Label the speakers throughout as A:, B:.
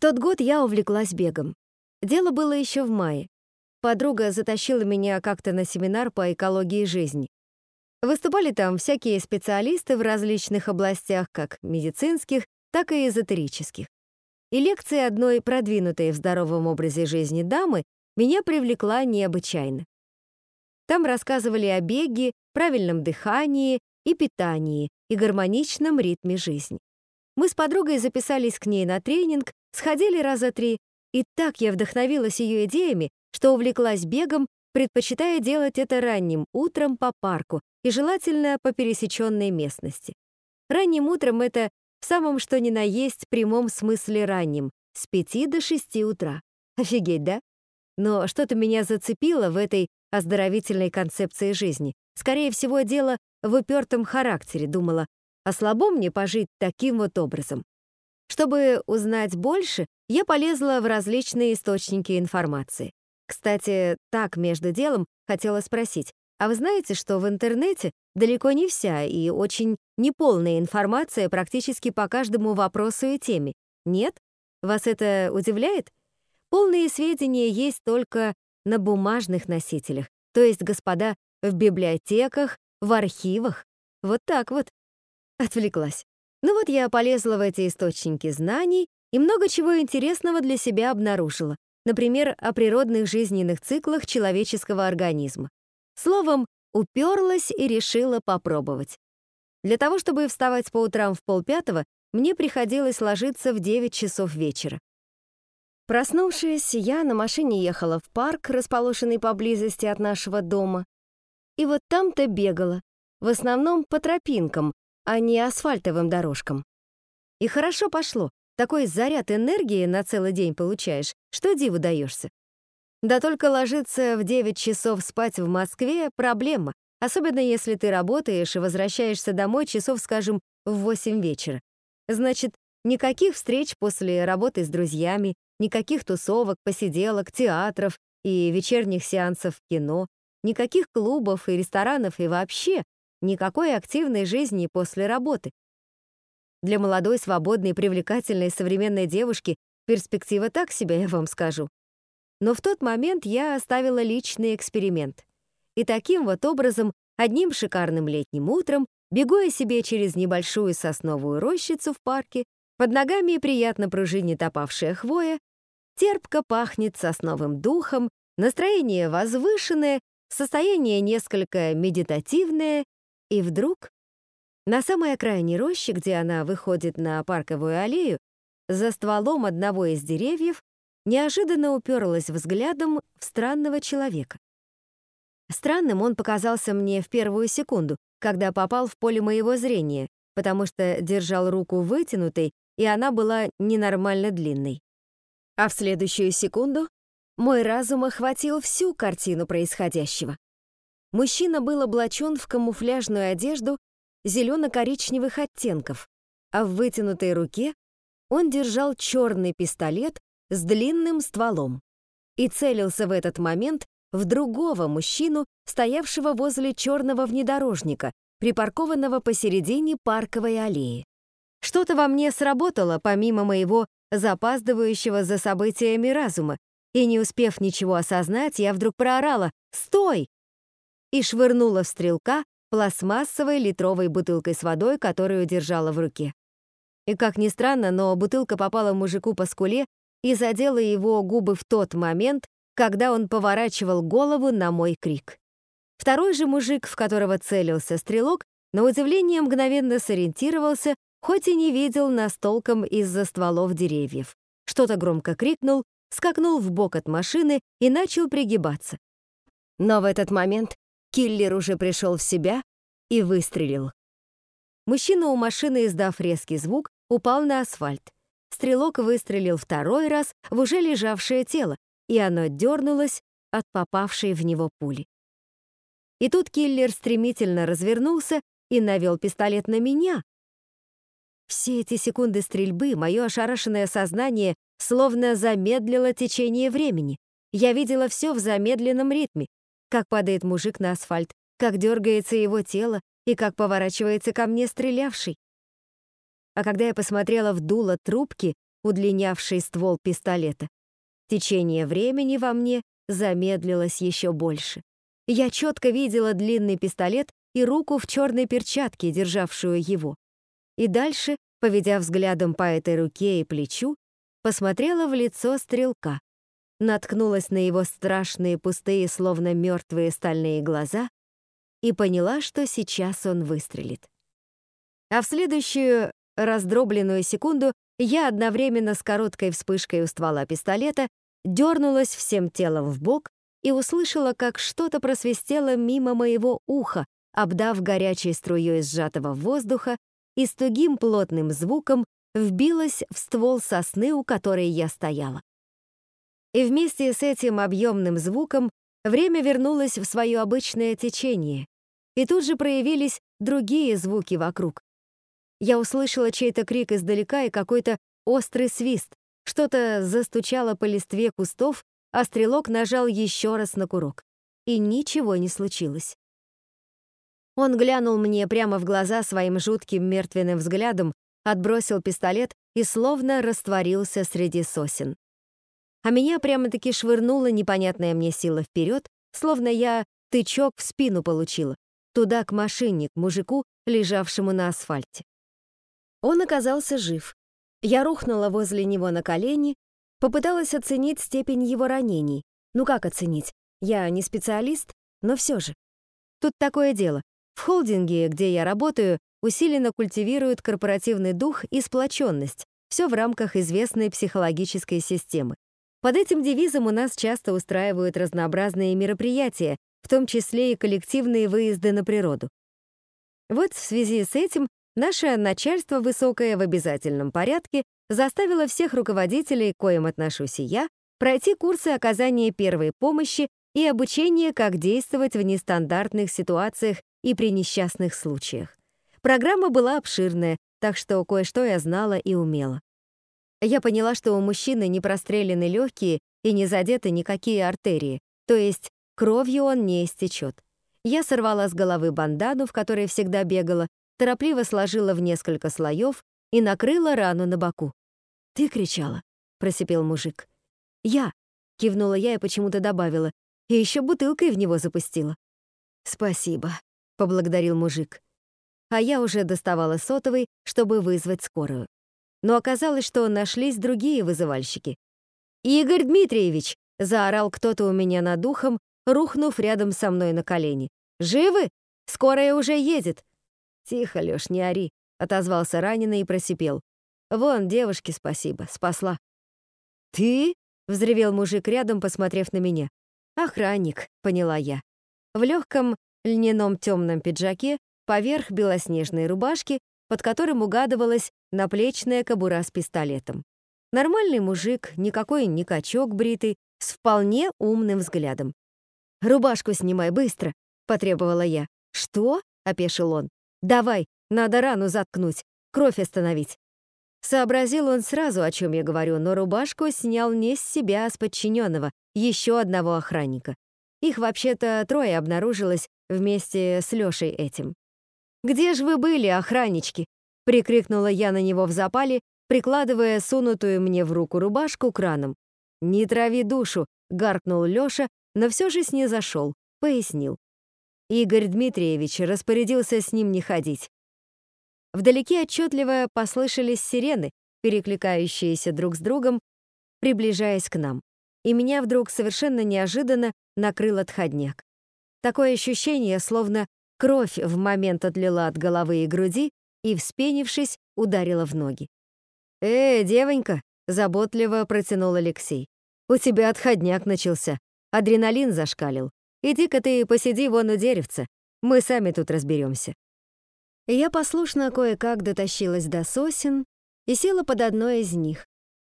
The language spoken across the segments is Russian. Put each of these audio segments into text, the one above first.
A: тот год я увлеклась бегом. Дело было еще в мае. Подруга затащила меня как-то на семинар по экологии жизни. Выступали там всякие специалисты в различных областях, как медицинских, так и эзотерических. И лекция одной продвинутой в здоровом образе жизни дамы меня привлекла необычайно. Там рассказывали о беге, правильном дыхании и питании и гармоничном ритме жизни. Мы с подругой записались к ней на тренинг, сходили раза три, и так я вдохновилась ее идеями, что увлеклась бегом, предпочитая делать это ранним утром по парку и желательно по пересеченной местности. Ранним утром это в самом что ни на есть прямом смысле ранним, с 5 до 6 утра. Офигеть, да? Но что-то меня зацепило в этой оздоровительной концепции жизни. Скорее всего, дело в упертом характере, думала, а слабо мне пожить таким вот образом. Чтобы узнать больше, я полезла в различные источники информации. Кстати, так между делом хотела спросить, а вы знаете, что в интернете далеко не вся и очень неполная информация практически по каждому вопросу и теме? Нет? Вас это удивляет? Полные сведения есть только на бумажных носителях, то есть, господа, в библиотеках, в архивах. Вот так вот. Отвлеклась. Ну вот я полезла в эти источники знаний и много чего интересного для себя обнаружила. Например, о природных жизненных циклах человеческого организма. Словом, уперлась и решила попробовать. Для того, чтобы вставать по утрам в полпятого, мне приходилось ложиться в 9 часов вечера. Проснувшись, я на машине ехала в парк, расположенный поблизости от нашего дома. И вот там-то бегала, в основном по тропинкам, а не асфальтовым дорожкам. И хорошо пошло. Такой заряд энергии на целый день получаешь, что диву даешься. Да только ложиться в 9 часов спать в Москве — проблема, особенно если ты работаешь и возвращаешься домой часов, скажем, в 8 вечера. Значит, никаких встреч после работы с друзьями, никаких тусовок, посиделок, театров и вечерних сеансов кино, никаких клубов и ресторанов и вообще никакой активной жизни после работы. Для молодой, свободной, привлекательной современной девушки перспектива так себе, я вам скажу. Но в тот момент я оставила личный эксперимент. И таким вот образом, одним шикарным летним утром, бегу я себе через небольшую сосновую рощицу в парке, под ногами приятно пружинит опавшая хвоя, терпко пахнет сосновым духом, настроение возвышенное, состояние несколько медитативное, и вдруг на самой окраине рощи, где она выходит на парковую аллею, за стволом одного из деревьев неожиданно уперлась взглядом в странного человека. Странным он показался мне в первую секунду, когда попал в поле моего зрения, потому что держал руку вытянутой, и она была ненормально длинной. А в следующую секунду мой разум охватил всю картину происходящего. Мужчина был облачен в камуфляжную одежду зелено-коричневых оттенков, а в вытянутой руке он держал черный пистолет с длинным стволом и целился в этот момент в другого мужчину, стоявшего возле черного внедорожника, припаркованного посередине парковой аллеи. Что-то во мне сработало, помимо моего запаздывающего за событиями разума, и не успев ничего осознать, я вдруг проорала «Стой!» И швырнула в стрелка пластмассовой литровой бутылкой с водой, которую держала в руке. И как ни странно, но бутылка попала мужику по скуле и задела его губы в тот момент, когда он поворачивал голову на мой крик. Второй же мужик, в которого целился стрелок, на удивление мгновенно сориентировался, хоть и не видел нас толком из-за стволов деревьев. Что-то громко крикнул, скакнул в бок от машины и начал пригибаться. Но в этот момент киллер уже пришел в себя и выстрелил. Мужчина у машины, издав резкий звук, упал на асфальт. Стрелок выстрелил второй раз в уже лежавшее тело, и оно дернулось от попавшей в него пули. И тут киллер стремительно развернулся и навел пистолет на меня. Все эти секунды стрельбы мое ошарашенное сознание словно замедлило течение времени. Я видела все в замедленном ритме, как падает мужик на асфальт, как дергается его тело и как поворачивается ко мне стрелявший. А когда я посмотрела в дуло трубки, удлинявший ствол пистолета. Течение времени во мне замедлилось еще больше. Я четко видела длинный пистолет и руку в черной перчатке, державшую его. И дальше, поведя взглядом по этой руке и плечу, посмотрела в лицо стрелка, наткнулась на его страшные пустые, словно мертвые стальные глаза и поняла, что сейчас он выстрелит. А в следующую раздробленную секунду я одновременно с короткой вспышкой у ствола пистолета дернулась всем телом в бок и услышала, как что-то просвистело мимо моего уха, обдав горячей струей сжатого воздуха и с тугим плотным звуком вбилась в ствол сосны, у которой я стояла. И вместе с этим объемным звуком время вернулось в свое обычное течение, и тут же проявились другие звуки вокруг. Я услышала чей-то крик издалека и какой-то острый свист, что-то застучало по листве кустов, а стрелок нажал еще раз на курок. И ничего не случилось. Он глянул мне прямо в глаза своим жутким мертвенным взглядом, отбросил пистолет и словно растворился среди сосен. А меня прямо-таки швырнула непонятная мне сила вперед, словно я тычок в спину получила, туда к машине, к мужику, лежавшему на асфальте. Он оказался жив. Я рухнула возле него на колени, попыталась оценить степень его ранений. Ну как оценить? Я не специалист, но все же. Тут такое дело. В холдинге, где я работаю, усиленно культивируют корпоративный дух и сплоченность, все в рамках известной психологической системы. Под этим девизом у нас часто устраивают разнообразные мероприятия, в том числе и коллективные выезды на природу. Вот в связи с этим наше начальство высокое в обязательном порядке заставило всех руководителей, коим отношусь и я, пройти курсы оказания первой помощи и обучение, как действовать в нестандартных ситуациях и при несчастных случаях. Программа была обширная, так что кое-что я знала и умела. Я поняла, что у мужчины не прострелены легкие и не задеты никакие артерии, то есть кровью он не истечет. Я сорвала с головы бандану, в которой всегда бегала, торопливо сложила в несколько слоев и накрыла рану на боку. «Ты кричала?» — просипел мужик. «Я!» — кивнула я и почему-то добавила. И еще бутылкой в него запустила. «Спасибо», — поблагодарил мужик. А я уже доставала сотовый, чтобы вызвать скорую но оказалось, что нашлись другие вызывальщики. «Игорь Дмитриевич!» — заорал кто-то у меня над ухом, рухнув рядом со мной на колени. «Живы? Скорая уже едет!» «Тихо, Лёш, не ори!» — отозвался раненый и просипел. «Вон, девушке спасибо, спасла». «Ты?» — взревел мужик рядом, посмотрев на меня. «Охранник», — поняла я. В легком льняном темном пиджаке, поверх белоснежной рубашки, под которым угадывалась наплечная кобура с пистолетом. Нормальный мужик, никакой не качок бритый, с вполне умным взглядом. «Рубашку снимай быстро!» — потребовала я. «Что?» — опешил он. «Давай, надо рану заткнуть, кровь остановить». Сообразил он сразу, о чем я говорю, но рубашку снял не с себя, а с подчиненного, еще одного охранника. Их вообще-то трое обнаружилось вместе с Лешей этим. «Где же вы были, охраннички?» — прикрикнула я на него в запале, прикладывая сунутую мне в руку рубашку краном. «Не трави душу!» — гаркнул Лёша, но все же снизошел, пояснил. Игорь Дмитриевич распорядился с ним не ходить. Вдалеке отчетливо послышались сирены, перекликающиеся друг с другом, приближаясь к нам. И меня вдруг совершенно неожиданно накрыл отходняк. Такое ощущение, словно Кровь в момент отлила от головы и груди и, вспенившись, ударила в ноги. «Э, девонька!» — заботливо протянул Алексей. «У тебя отходняк начался. Адреналин зашкалил. Иди-ка ты посиди вон у деревца. Мы сами тут разберемся. Я послушно кое-как дотащилась до сосен и села под одной из них.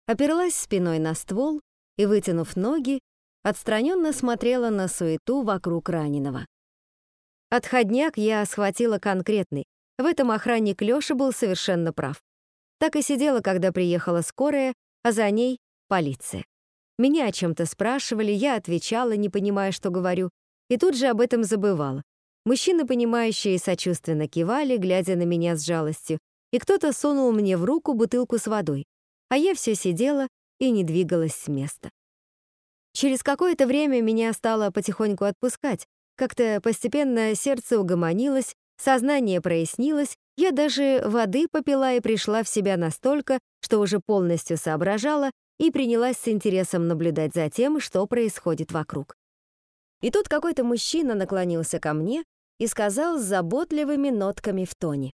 A: Оперлась спиной на ствол и, вытянув ноги, отстраненно смотрела на суету вокруг раненого. Отходняк я схватила конкретный. В этом охранник Лёша был совершенно прав. Так и сидела, когда приехала скорая, а за ней — полиция. Меня о чем-то спрашивали, я отвечала, не понимая, что говорю, и тут же об этом забывала. Мужчины, понимающие, сочувственно кивали, глядя на меня с жалостью, и кто-то сунул мне в руку бутылку с водой. а я все сидела и не двигалась с места. Через какое-то время меня стало потихоньку отпускать. Как-то постепенно сердце угомонилось, сознание прояснилось, я даже воды попила и пришла в себя настолько, что уже полностью соображала и принялась с интересом наблюдать за тем, что происходит вокруг. И тут какой-то мужчина наклонился ко мне и сказал с заботливыми нотками в тоне.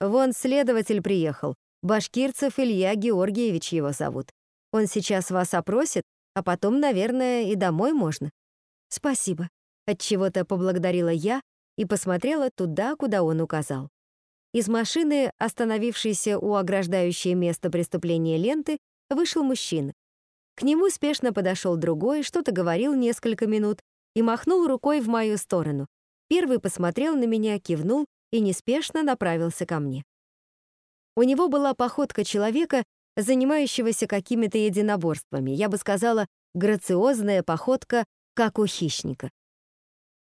A: «Вон следователь приехал. Башкирцев Илья Георгиевич его зовут. Он сейчас вас опросит, а потом, наверное, и домой можно». «Спасибо», — отчего-то поблагодарила я и посмотрела туда, куда он указал. Из машины, остановившейся у ограждающей место преступления ленты, вышел мужчина. К нему спешно подошел другой, что-то говорил несколько минут и махнул рукой в мою сторону. Первый посмотрел на меня, кивнул и неспешно направился ко мне. У него была походка человека, занимающегося какими-то единоборствами, я бы сказала, грациозная походка, как у хищника.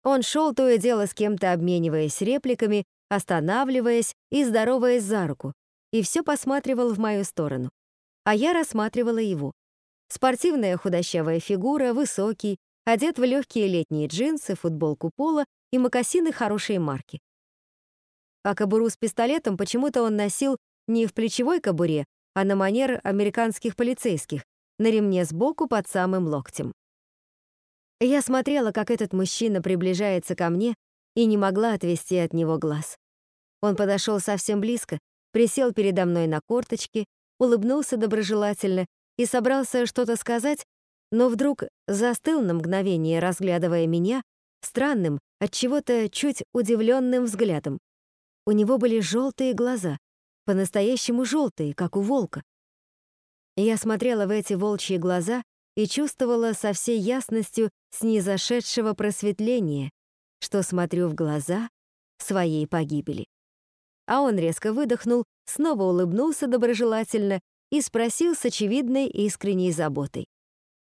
A: Он шел то и дело с кем-то обмениваясь репликами, останавливаясь и здороваясь за руку, и все посматривал в мою сторону. А я рассматривала его. Спортивная худощавая фигура, высокий, одет в легкие летние джинсы, футболку пола и мокасины хорошей марки. А кобуру с пистолетом почему-то он носил не в плечевой кобуре, а на манер американских полицейских, на ремне сбоку под самым локтем. Я смотрела, как этот мужчина приближается ко мне, и не могла отвести от него глаз. Он подошел совсем близко, присел передо мной на корточки, улыбнулся доброжелательно и собрался что-то сказать, но вдруг застыл на мгновение, разглядывая меня странным, от чего-то чуть удивленным взглядом. У него были желтые глаза, по-настоящему желтые, как у волка. Я смотрела в эти волчьи глаза и чувствовала со всей ясностью снизошедшего просветления, что смотрю в глаза своей погибели. А он резко выдохнул, снова улыбнулся доброжелательно и спросил с очевидной искренней заботой.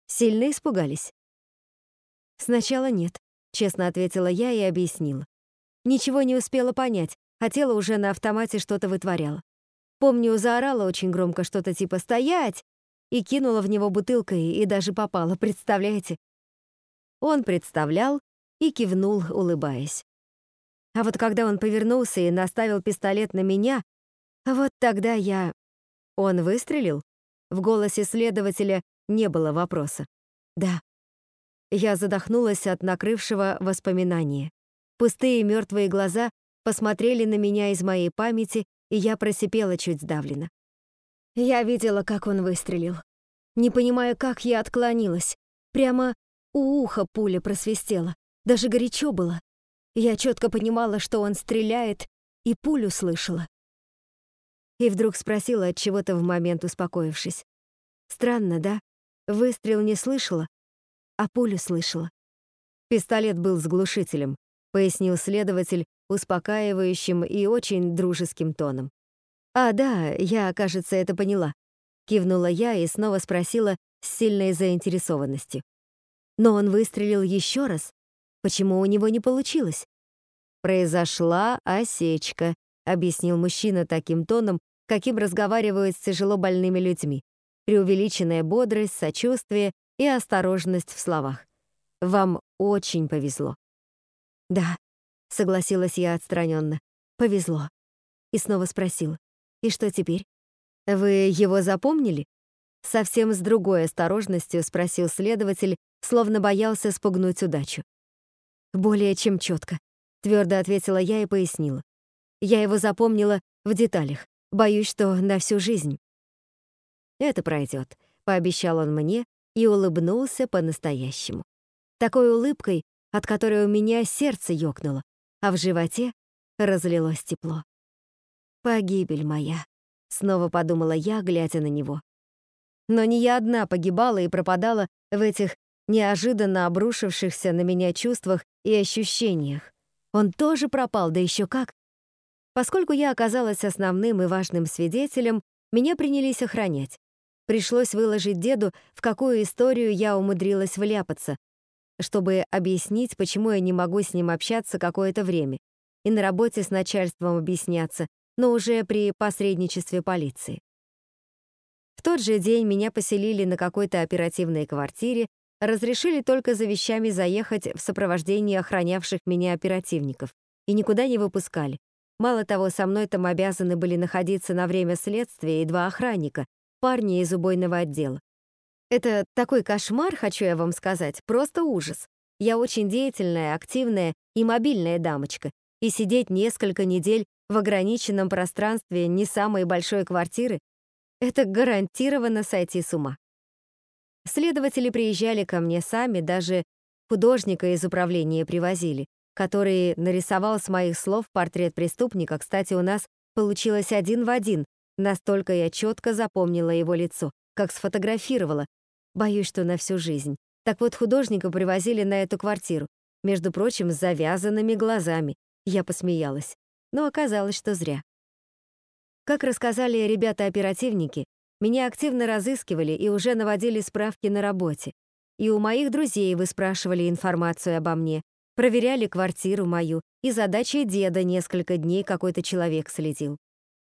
A: Сильно испугались? Сначала нет, честно ответила я и объяснила. Ничего не успела понять, хотела уже на автомате что-то вытворяла. Помню, заорала очень громко что-то типа «Стоять!» И кинула в него бутылкой и даже попала, представляете? Он представлял и кивнул, улыбаясь. А вот когда он повернулся и наставил пистолет на меня, вот тогда я... Он выстрелил? В голосе следователя не было вопроса. Да. Я задохнулась от накрывшего воспоминания. Пустые мертвые глаза посмотрели на меня из моей памяти, и я просипела чуть сдавленно. Я видела, как он выстрелил. Не понимая, как я отклонилась. Прямо у уха пуля просвистела. Даже горячо было. Я четко понимала, что он стреляет, и пулю слышала. И вдруг спросила от чего-то в момент успокоившись. Странно, да? Выстрел не слышала, а пулю слышала. Пистолет был с глушителем, пояснил следователь успокаивающим и очень дружеским тоном. «А, да, я, кажется, это поняла», — кивнула я и снова спросила с сильной заинтересованностью. «Но он выстрелил еще раз. Почему у него не получилось?» «Произошла осечка», — объяснил мужчина таким тоном, каким разговаривают с тяжело больными людьми преувеличенная бодрость, сочувствие и осторожность в словах. Вам очень повезло. Да, согласилась я отстраненно. Повезло. И снова спросила. И что теперь? Вы его запомнили? Совсем с другой осторожностью спросил следователь, словно боялся спугнуть удачу. Более чем четко, твердо ответила я и пояснила. Я его запомнила в деталях. Боюсь, что на всю жизнь. «Это пройдет», — пообещал он мне и улыбнулся по-настоящему. Такой улыбкой, от которой у меня сердце ёкнуло, а в животе разлилось тепло. «Погибель моя», — снова подумала я, глядя на него. Но не я одна погибала и пропадала в этих неожиданно обрушившихся на меня чувствах и ощущениях. Он тоже пропал, да еще как. Поскольку я оказалась основным и важным свидетелем, меня принялись охранять. Пришлось выложить деду, в какую историю я умудрилась вляпаться, чтобы объяснить, почему я не могу с ним общаться какое-то время, и на работе с начальством объясняться, но уже при посредничестве полиции. В тот же день меня поселили на какой-то оперативной квартире, разрешили только за вещами заехать в сопровождении охранявших меня оперативников и никуда не выпускали. Мало того, со мной там обязаны были находиться на время следствия и два охранника, парни из убойного отдела. Это такой кошмар, хочу я вам сказать, просто ужас. Я очень деятельная, активная и мобильная дамочка, и сидеть несколько недель в ограниченном пространстве не самой большой квартиры — это гарантированно сойти с ума. Следователи приезжали ко мне сами, даже художника из управления привозили, который нарисовал с моих слов портрет преступника. Кстати, у нас получилось один в один, настолько я четко запомнила его лицо, как сфотографировала. Боюсь, что на всю жизнь. Так вот, художника привозили на эту квартиру, между прочим, с завязанными глазами. Я посмеялась, но оказалось, что зря. Как рассказали ребята-оперативники, меня активно разыскивали и уже наводили справки на работе. И у моих друзей выспрашивали информацию обо мне, проверяли квартиру мою, и задачей деда несколько дней какой-то человек следил.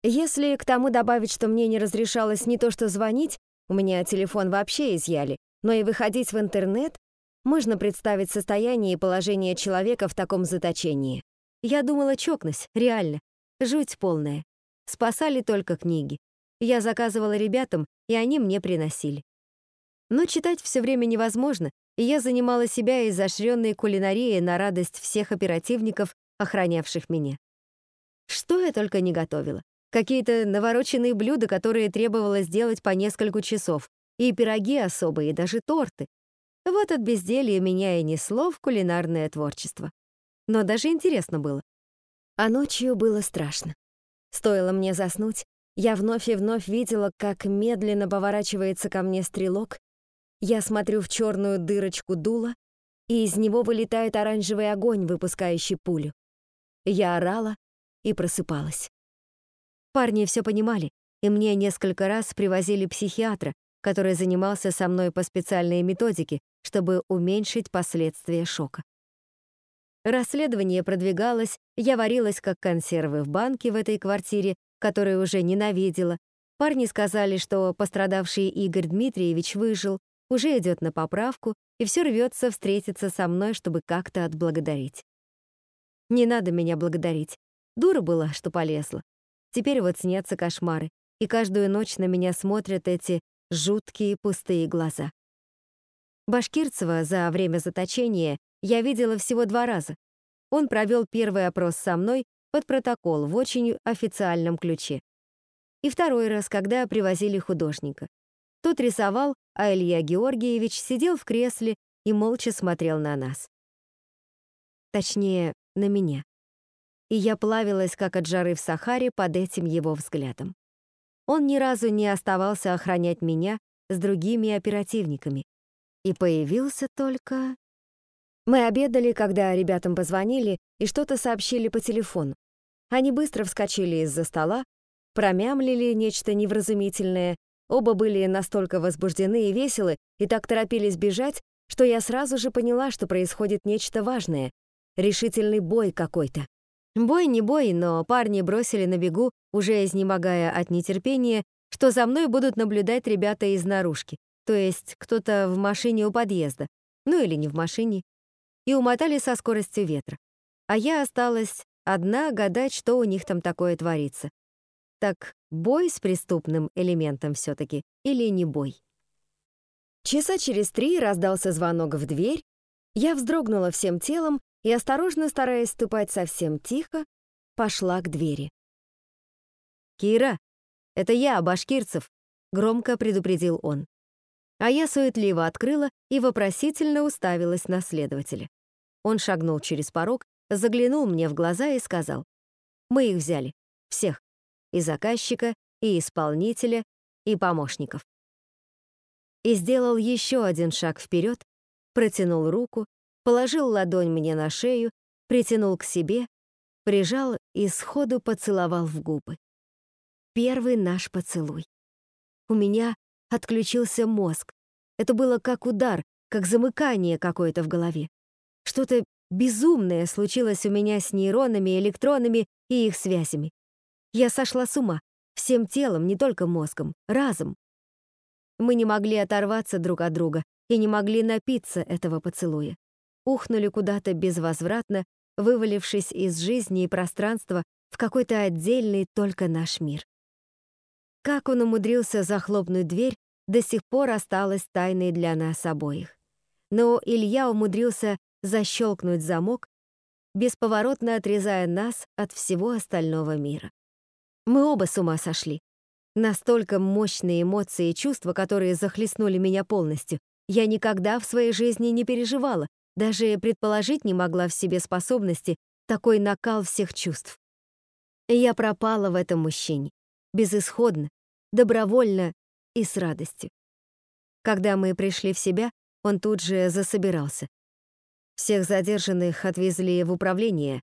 A: Если к тому добавить, что мне не разрешалось не то что звонить, у меня телефон вообще изъяли, но и выходить в интернет, можно представить состояние и положение человека в таком заточении. Я думала, чокнусь, реально. Жуть полная. Спасали только книги. Я заказывала ребятам, и они мне приносили. Но читать все время невозможно, и я занимала себя изощренной кулинарией на радость всех оперативников, охранявших меня. Что я только не готовила. Какие-то навороченные блюда, которые требовалось делать по несколько часов, и пироги особые, даже торты. Вот от безделья меня и несло в кулинарное творчество. Но даже интересно было. А ночью было страшно. Стоило мне заснуть, я вновь и вновь видела, как медленно поворачивается ко мне стрелок. Я смотрю в черную дырочку дула, и из него вылетает оранжевый огонь, выпускающий пулю. Я орала и просыпалась. Парни все понимали, и мне несколько раз привозили психиатра, который занимался со мной по специальной методике, чтобы уменьшить последствия шока. Расследование продвигалось, я варилась как консервы в банке в этой квартире, которую уже ненавидела. Парни сказали, что пострадавший Игорь Дмитриевич выжил, уже идет на поправку и все рвется встретиться со мной, чтобы как-то отблагодарить. Не надо меня благодарить. Дура была, что полезла. Теперь вот снятся кошмары, и каждую ночь на меня смотрят эти жуткие пустые глаза. Башкирцева за время заточения я видела всего два раза. Он провел первый опрос со мной под протокол в очень официальном ключе. И второй раз, когда привозили художника. Тот рисовал, а Илья Георгиевич сидел в кресле и молча смотрел на нас. Точнее, на меня. И я плавилась, как от жары в Сахаре, под этим его взглядом. Он ни разу не оставался охранять меня с другими оперативниками. И появился только... Мы обедали, когда ребятам позвонили и что-то сообщили по телефону. Они быстро вскочили из-за стола, промямлили нечто невразумительное, оба были настолько возбуждены и веселы и так торопились бежать, что я сразу же поняла, что происходит нечто важное, решительный бой какой-то. Бой не бой, но парни бросили на бегу, уже изнемогая от нетерпения, что за мной будут наблюдать ребята из наружки, то есть кто-то в машине у подъезда, ну или не в машине, и умотали со скоростью ветра. А я осталась одна гадать, что у них там такое творится. Так бой с преступным элементом все-таки или не бой? Часа через три раздался звонок в дверь, я вздрогнула всем телом и, осторожно стараясь ступать совсем тихо, пошла к двери. «Кира, это я, Башкирцев», — громко предупредил он. А я суетливо открыла и вопросительно уставилась на следователя. Он шагнул через порог, заглянул мне в глаза и сказал, «Мы их взяли. Всех. И заказчика, и исполнителя, и помощников». И сделал еще один шаг вперед, протянул руку, положил ладонь мне на шею, притянул к себе, прижал и сходу поцеловал в губы. Первый наш поцелуй. У меня отключился мозг. Это было как удар, как замыкание какое-то в голове. Что-то безумное случилось у меня с нейронами, электронами и их связями. Я сошла с ума, всем телом, не только мозгом, разом. Мы не могли оторваться друг от друга и не могли напиться этого поцелуя. Ухнули куда-то безвозвратно, вывалившись из жизни и пространства в какой-то отдельный только наш мир. Как он умудрился захлопнуть дверь, до сих пор осталось тайной для нас обоих. Но Илья умудрился защелкнуть замок, бесповоротно отрезая нас от всего остального мира. Мы оба с ума сошли. Настолько мощные эмоции и чувства, которые захлестнули меня полностью, я никогда в своей жизни не переживала, даже предположить не могла в себе способности такой накал всех чувств. Я пропала в этом мужчине, безысходно, добровольно и с радостью. Когда мы пришли в себя, он тут же засобирался. Всех задержанных отвезли в управление,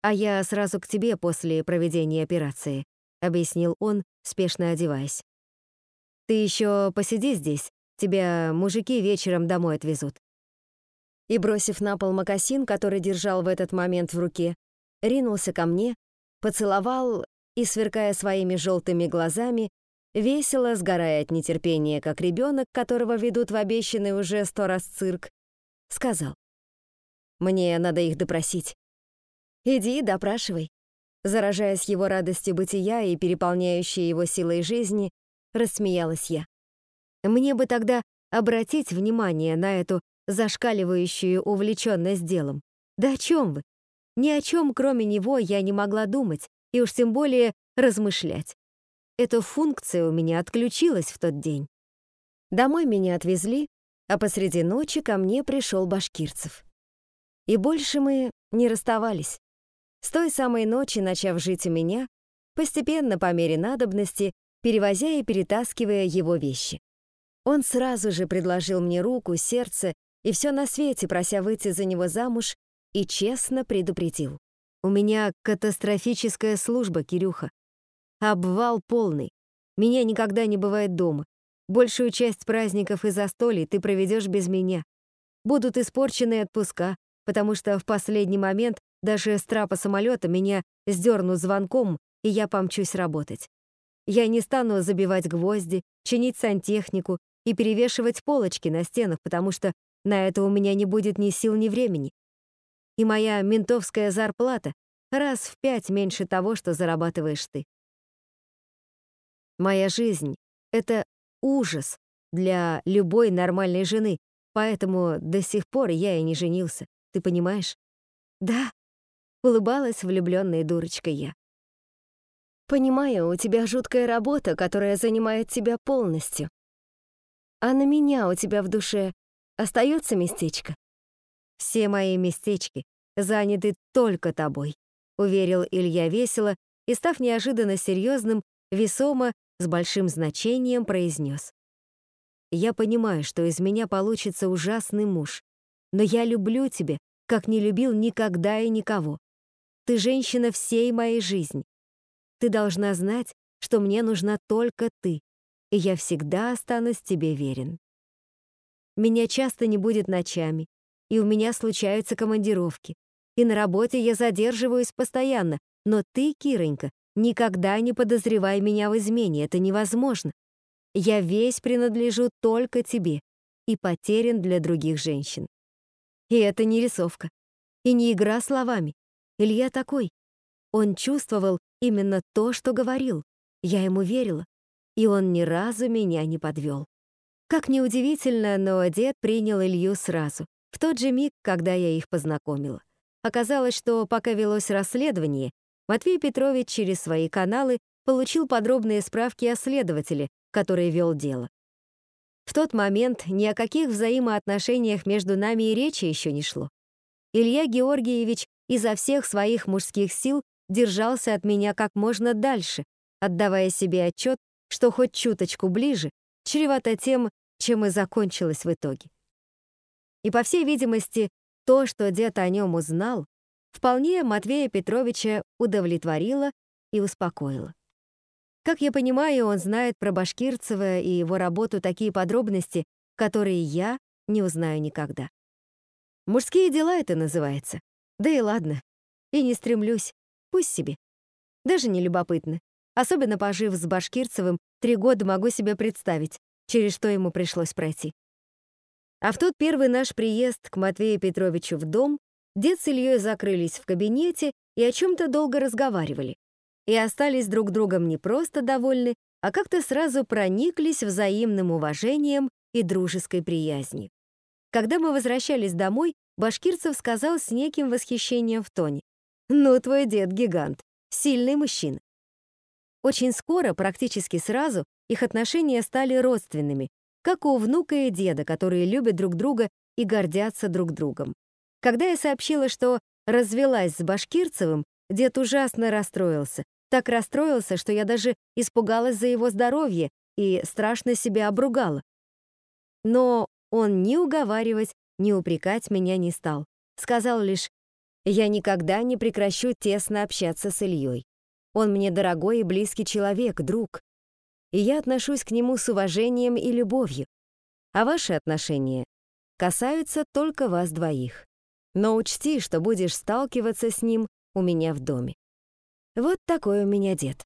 A: а я сразу к тебе после проведения операции, объяснил он, спешно одеваясь. Ты еще посиди здесь, тебя мужики вечером домой отвезут. И бросив на пол мокасин, который держал в этот момент в руке, ринулся ко мне, поцеловал и, сверкая своими желтыми глазами, весело, сгорая от нетерпения, как ребенок, которого ведут в обещанный уже сто раз цирк, сказал. «Мне надо их допросить». «Иди, допрашивай». Заражаясь его радостью бытия и переполняющей его силой жизни, рассмеялась я. Мне бы тогда обратить внимание на эту зашкаливающую увлеченность делом. Да о чем вы? Ни о чем, кроме него, я не могла думать, и уж тем более размышлять. Эта функция у меня отключилась в тот день. Домой меня отвезли, а посреди ночи ко мне пришел Башкирцев. И больше мы не расставались. С той самой ночи, начав жить у меня, постепенно по мере надобности, перевозя и перетаскивая его вещи. Он сразу же предложил мне руку, сердце и все на свете, прося выйти за него замуж, и честно предупредил. «У меня катастрофическая служба, Кирюха. Обвал полный. Меня никогда не бывает дома. Большую часть праздников и застолий ты проведешь без меня. Будут испорчены отпуска, потому что в последний момент даже с трапа самолета меня сдернут звонком, и я помчусь работать. Я не стану забивать гвозди, чинить сантехнику и перевешивать полочки на стенах, потому что на это у меня не будет ни сил, ни времени. И моя ментовская зарплата раз в пять меньше того, что зарабатываешь ты. Моя жизнь — это ужас для любой нормальной жены, поэтому до сих пор я и не женился. Ты понимаешь? Да, улыбалась влюбленная дурочка я. Понимаю, у тебя жуткая работа, которая занимает тебя полностью. А на меня у тебя в душе остается местечко? Все мои местечки заняты только тобой, уверил Илья весело и, став неожиданно серьезным, весомо с большим значением произнес. «Я понимаю, что из меня получится ужасный муж, но я люблю тебя, как не любил никогда и никого. Ты женщина всей моей жизни. Ты должна знать, что мне нужна только ты, и я всегда останусь тебе верен. Меня часто не будет ночами, и у меня случаются командировки, и на работе я задерживаюсь постоянно, но ты, Киронька, Никогда не подозревай меня в измене, это невозможно. Я весь принадлежу только тебе и потерян для других женщин. И это не рисовка, и не игра словами. Илья такой. Он чувствовал именно то, что говорил. Я ему верила, и он ни разу меня не подвел. Как неудивительно, но дед принял Илью сразу, в тот же миг, когда я их познакомила. Оказалось, что пока велось расследование, Матвей Петрович через свои каналы получил подробные справки о следователе, который вел дело. В тот момент ни о каких взаимоотношениях между нами и речи еще не шло. Илья Георгиевич изо всех своих мужских сил держался от меня как можно дальше, отдавая себе отчет, что хоть чуточку ближе, чревато тем, чем и закончилось в итоге. И, по всей видимости, то, что дед о нем узнал, вполне Матвея Петровича удовлетворило и успокоило. Как я понимаю, он знает про Башкирцева и его работу такие подробности, которые я не узнаю никогда. Мужские дела это называется. Да и ладно. И не стремлюсь. Пусть себе. Даже не любопытно. Особенно пожив с Башкирцевым, три года могу себе представить, через что ему пришлось пройти. А в тот первый наш приезд к Матвею Петровичу в дом дед с Ильей закрылись в кабинете и о чем-то долго разговаривали. И остались друг другом не просто довольны, а как-то сразу прониклись взаимным уважением и дружеской приязнью. Когда мы возвращались домой, Башкирцев сказал с неким восхищением в тоне. «Ну, твой дед гигант, сильный мужчина». Очень скоро, практически сразу, их отношения стали родственными, как у внука и деда, которые любят друг друга и гордятся друг другом. Когда я сообщила, что развелась с Башкирцевым, дед ужасно расстроился. Так расстроился, что я даже испугалась за его здоровье и страшно себя обругала. Но он ни уговаривать, ни упрекать меня не стал. Сказал лишь, «Я никогда не прекращу тесно общаться с Ильей. Он мне дорогой и близкий человек, друг и я отношусь к нему с уважением и любовью. А ваши отношения касаются только вас двоих. Но учти, что будешь сталкиваться с ним у меня в доме. Вот такой у меня дед.